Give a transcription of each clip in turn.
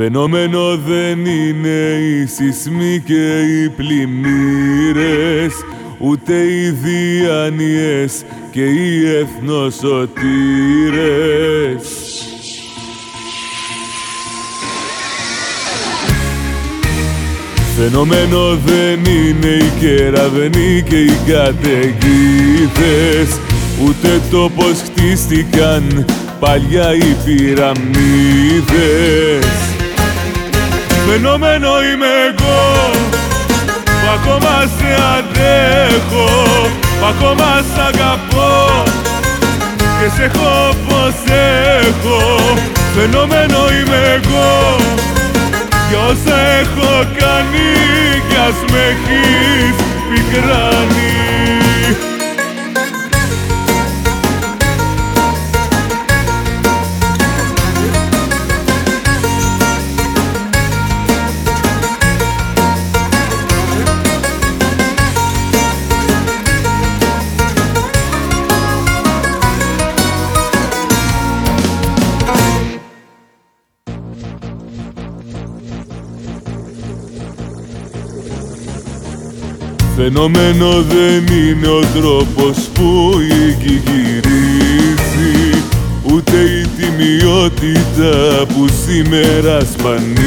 Φαινόμενο δεν είναι οι σεισμοί και οι πλημμύρες ούτε οι διάνοιες και οι εθνοσωτήρες. Φαινόμενο δεν είναι οι κεραυνοί και οι καταιγίδες ούτε το πως χτίστηκαν παλιά οι πυραμίδες Φαινόμενο είμαι εγώ που ακόμα σε αντέχω που ακόμα σ' αγαπώ. Και σε έχω πως έχω Φαινόμενο είμαι εγώ. Κι όσα έχω κάνει κι ας με έχεις πικράνει Φαινόμενο δεν είναι ο τρόπος που η γη γυρίζει Ούτε η τιμιότητα που σήμερα σπανίζει.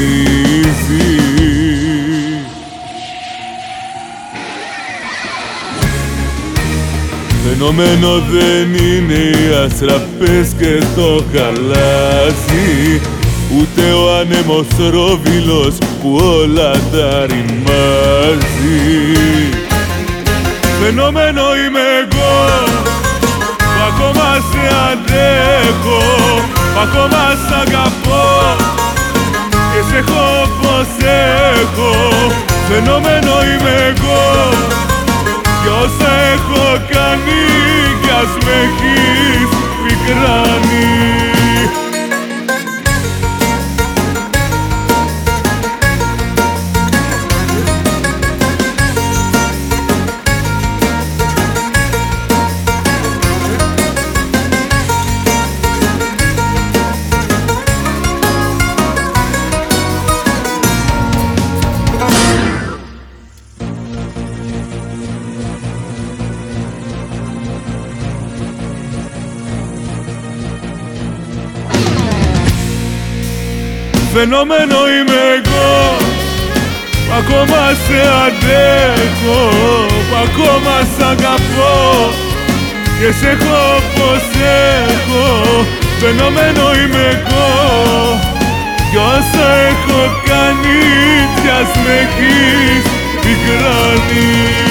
Φαινόμενο δεν είναι οι αστραπές και το χαλάζι Ούτε ο άνεμος ρόβιλος που όλα τα ρημάζει Φαινόμενο είμαι εγώ. Που ακόμα σε αντέχω που ακόμα σ' αγαπώ. Και σε έχω πως έχω. Φαινόμενο είμαι εγώ. Κι όσα έχω κάνει κι ας με έχεις πικράνει Φαινόμενο είμαι εγώ. Που ακόμα σε αντέχω που ακόμα σ' αγαπώ. Και σε έχω πως έχω Φαινόμενο είμαι εγώ. Κι όσα έχω κάνει κι ας με έχεις πικράνει